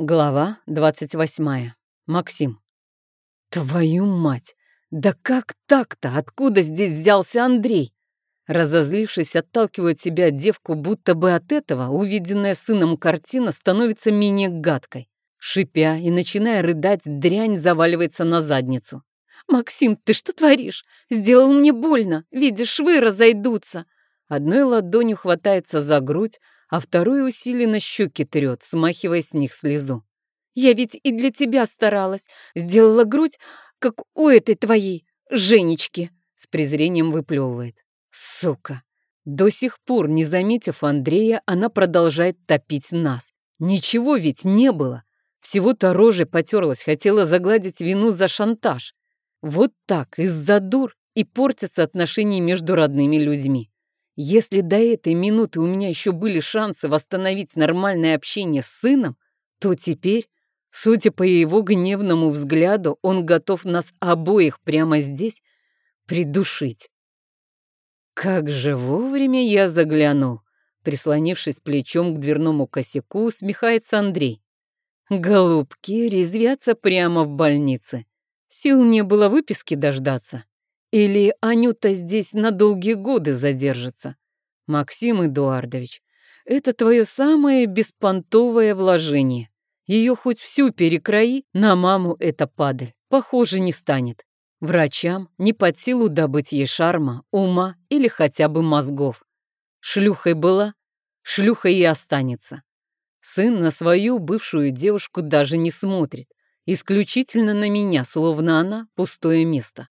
Глава 28. Максим. Твою мать! Да как так-то? Откуда здесь взялся Андрей? Разозлившись, отталкивает себя девку, будто бы от этого увиденная сыном картина становится менее гадкой. Шипя и начиная рыдать, дрянь заваливается на задницу. «Максим, ты что творишь? Сделал мне больно. Видишь, швы разойдутся». Одной ладонью хватается за грудь, а вторую усиленно щеки трет, смахивая с них слезу. «Я ведь и для тебя старалась. Сделала грудь, как у этой твоей, Женечки», с презрением выплевывает. «Сука!» До сих пор, не заметив Андрея, она продолжает топить нас. Ничего ведь не было. Всего-то рожей потерлась, хотела загладить вину за шантаж. Вот так, из-за дур, и портятся отношения между родными людьми. Если до этой минуты у меня еще были шансы восстановить нормальное общение с сыном, то теперь, судя по его гневному взгляду, он готов нас обоих прямо здесь придушить. Как же вовремя я заглянул. Прислонившись плечом к дверному косяку, усмехается Андрей. Голубки резвятся прямо в больнице. Сил не было выписки дождаться. Или Анюта здесь на долгие годы задержится? Максим Эдуардович, это твое самое беспонтовое вложение. Ее хоть всю перекрои, на маму это падаль. Похоже, не станет. Врачам не под силу добыть ей шарма, ума или хотя бы мозгов. Шлюхой была, шлюхой и останется. Сын на свою бывшую девушку даже не смотрит. Исключительно на меня, словно она пустое место.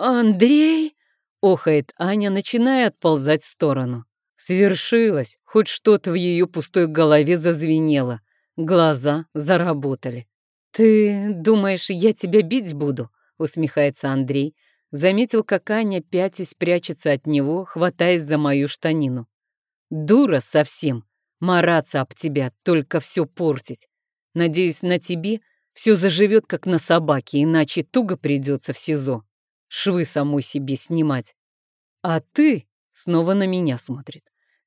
«Андрей!» — охает Аня, начиная отползать в сторону. Свершилось, хоть что-то в ее пустой голове зазвенело. Глаза заработали. «Ты думаешь, я тебя бить буду?» — усмехается Андрей. Заметил, как Аня, пятясь, прячется от него, хватаясь за мою штанину. «Дура совсем! Мараться об тебя, только все портить. Надеюсь, на тебе все заживет, как на собаке, иначе туго придется в СИЗО швы самой себе снимать. А ты снова на меня смотрит.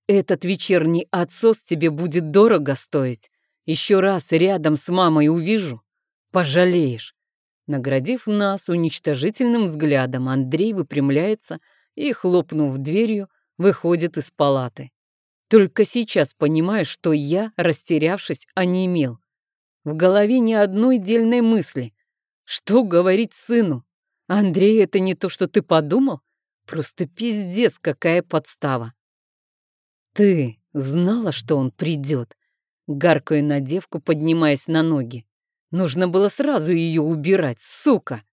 Этот вечерний отсос тебе будет дорого стоить. Еще раз рядом с мамой увижу, пожалеешь. Наградив нас уничтожительным взглядом, Андрей выпрямляется и, хлопнув дверью, выходит из палаты. Только сейчас понимаю, что я, растерявшись, онемел. В голове ни одной дельной мысли. Что говорить сыну? Андрей, это не то, что ты подумал? Просто пиздец, какая подстава. Ты знала, что он придет? Гаркаю на девку, поднимаясь на ноги. Нужно было сразу ее убирать, сука.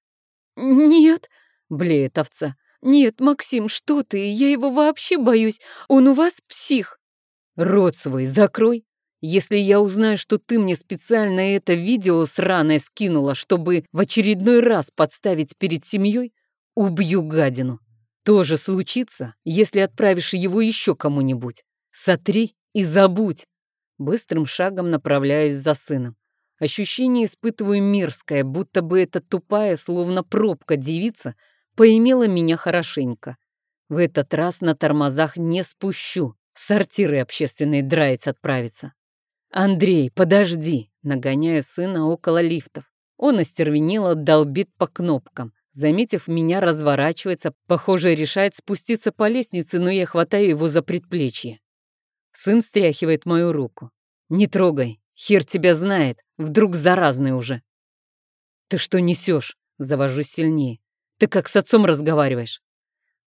Нет, блеет овца. Нет, Максим, что ты? Я его вообще боюсь. Он у вас псих. Рот свой закрой. Если я узнаю, что ты мне специально это видео сраное скинула, чтобы в очередной раз подставить перед семьей, убью гадину. То же случится, если отправишь его еще кому-нибудь. Сотри и забудь. Быстрым шагом направляюсь за сыном. Ощущение испытываю мерзкое, будто бы эта тупая, словно пробка девица, поимела меня хорошенько. В этот раз на тормозах не спущу. Сортиры общественные драить отправиться. «Андрей, подожди!» Нагоняя сына около лифтов. Он остервенело долбит по кнопкам. Заметив меня, разворачивается, похоже, решает спуститься по лестнице, но я хватаю его за предплечье. Сын стряхивает мою руку. «Не трогай, хер тебя знает, вдруг заразный уже». «Ты что несешь?» — завожусь сильнее. «Ты как с отцом разговариваешь?»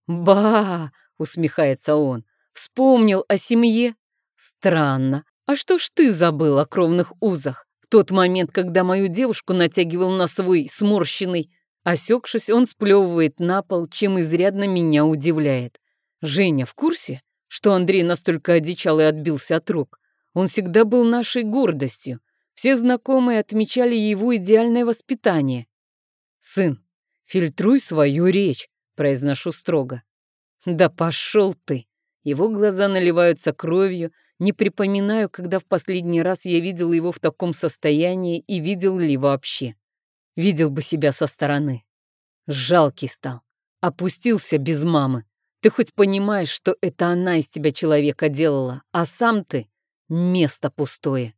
«Ба!» — усмехается он. «Вспомнил о семье?» «Странно. А что ж ты забыл о кровных узах? В тот момент, когда мою девушку натягивал на свой сморщенный... Осекшись, он сплевывает на пол, чем изрядно меня удивляет. Женя в курсе, что Андрей настолько одичал и отбился от рук? Он всегда был нашей гордостью. Все знакомые отмечали его идеальное воспитание. «Сын, фильтруй свою речь», — произношу строго. «Да пошел ты!» Его глаза наливаются кровью, не припоминаю, когда в последний раз я видел его в таком состоянии и видел ли вообще. Видел бы себя со стороны. Жалкий стал. Опустился без мамы. Ты хоть понимаешь, что это она из тебя человека делала, а сам ты — место пустое.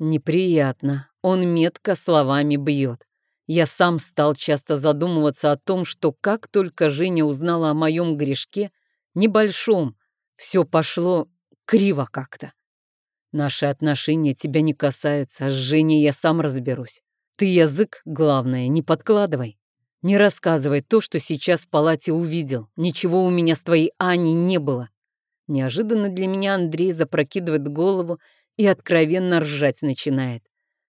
Неприятно. Он метко словами бьет. Я сам стал часто задумываться о том, что как только Женя узнала о моем грешке, небольшом, все пошло криво как-то. Наши отношения тебя не касаются, с Женей я сам разберусь. Ты язык, главное, не подкладывай. Не рассказывай то, что сейчас в палате увидел. Ничего у меня с твоей Аней не было. Неожиданно для меня Андрей запрокидывает голову и откровенно ржать начинает.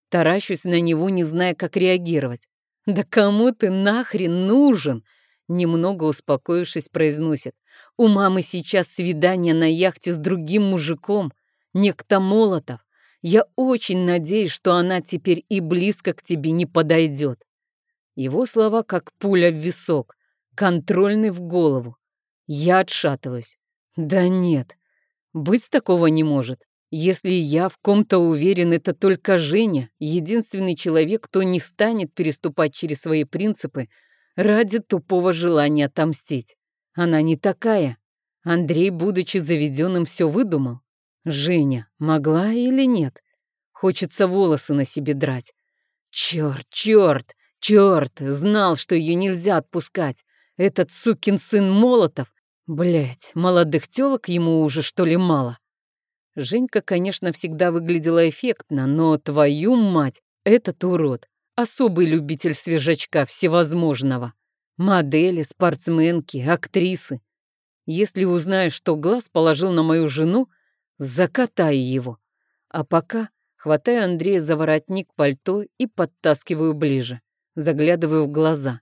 Таращусь на него, не зная, как реагировать. «Да кому ты нахрен нужен?» Немного успокоившись, произносит. «У мамы сейчас свидание на яхте с другим мужиком, некто Молотов. Я очень надеюсь, что она теперь и близко к тебе не подойдет». Его слова как пуля в висок, контрольный в голову. Я отшатываюсь. Да нет, быть такого не может. Если я в ком-то уверен, это только Женя, единственный человек, кто не станет переступать через свои принципы ради тупого желания отомстить. Она не такая. Андрей, будучи заведенным, все выдумал. Женя могла или нет? Хочется волосы на себе драть. Черт, черт, черт, знал, что ее нельзя отпускать. Этот сукин сын Молотов. Блять, молодых телок ему уже что ли мало? Женька, конечно, всегда выглядела эффектно, но твою мать, этот урод, особый любитель свежачка всевозможного. Модели, спортсменки, актрисы. Если узнаю, что глаз положил на мою жену, закатаю его. А пока хватаю Андрея за воротник пальто и подтаскиваю ближе. Заглядываю в глаза.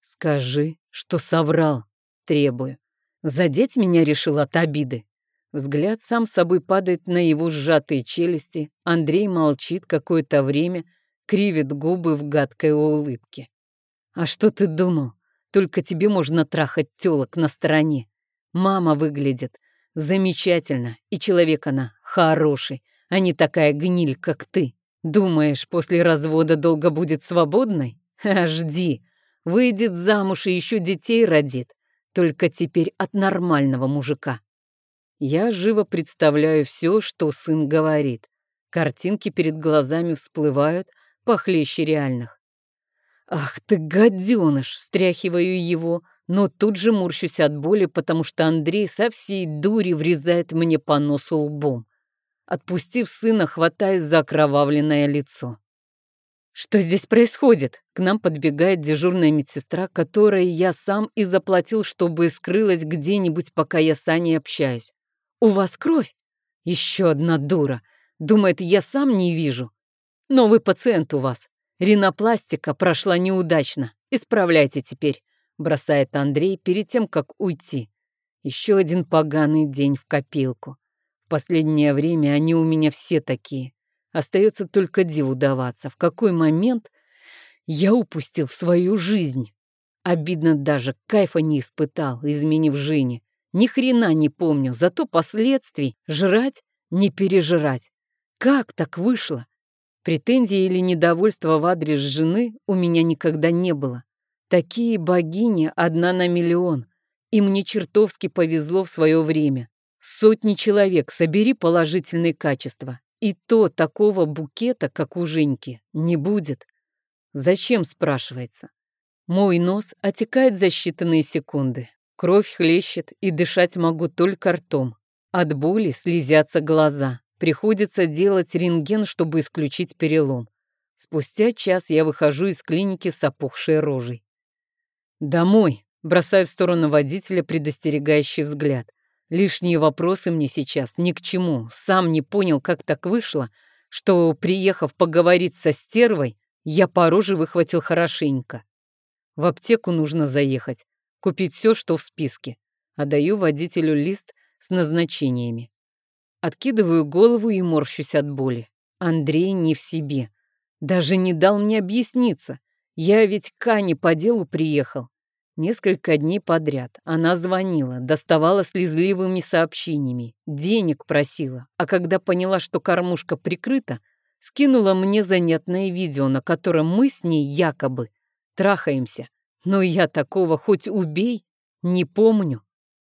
«Скажи, что соврал», — требую. Задеть меня решил от обиды. Взгляд сам собой падает на его сжатые челюсти. Андрей молчит какое-то время, кривит губы в гадкой улыбке. «А что ты думал? Только тебе можно трахать тёлок на стороне. Мама выглядит замечательно, и человек она хороший, а не такая гниль, как ты. Думаешь, после развода долго будет свободной? А жди, выйдет замуж и еще детей родит, только теперь от нормального мужика». Я живо представляю все, что сын говорит. Картинки перед глазами всплывают, похлеще реальных. «Ах ты, гаденыш!» — встряхиваю его, но тут же морщусь от боли, потому что Андрей со всей дури врезает мне по носу лбом. Отпустив сына, хватаюсь за окровавленное лицо. «Что здесь происходит?» К нам подбегает дежурная медсестра, которой я сам и заплатил, чтобы скрылась где-нибудь, пока я с Аней общаюсь. «У вас кровь?» «Еще одна дура. Думает, я сам не вижу. Новый пациент у вас. Ринопластика прошла неудачно. Исправляйте теперь», — бросает Андрей перед тем, как уйти. Еще один поганый день в копилку. В последнее время они у меня все такие. Остается только диву даваться, в какой момент я упустил свою жизнь. Обидно даже, кайфа не испытал, изменив Жене. Ни хрена не помню, зато последствий жрать не пережрать. Как так вышло? Претензий или недовольства в адрес жены у меня никогда не было. Такие богини одна на миллион. И мне чертовски повезло в свое время. Сотни человек, собери положительные качества. И то такого букета, как у Женьки, не будет. Зачем, спрашивается? Мой нос отекает за считанные секунды. Кровь хлещет, и дышать могу только ртом. От боли слезятся глаза. Приходится делать рентген, чтобы исключить перелом. Спустя час я выхожу из клиники с опухшей рожей. «Домой!» — бросаю в сторону водителя предостерегающий взгляд. Лишние вопросы мне сейчас ни к чему. Сам не понял, как так вышло, что, приехав поговорить со стервой, я по роже выхватил хорошенько. В аптеку нужно заехать купить все, что в списке. Отдаю водителю лист с назначениями. Откидываю голову и морщусь от боли. Андрей не в себе. Даже не дал мне объясниться. Я ведь к Ане по делу приехал. Несколько дней подряд она звонила, доставала слезливыми сообщениями, денег просила, а когда поняла, что кормушка прикрыта, скинула мне занятное видео, на котором мы с ней якобы трахаемся. Но я такого хоть убей, не помню.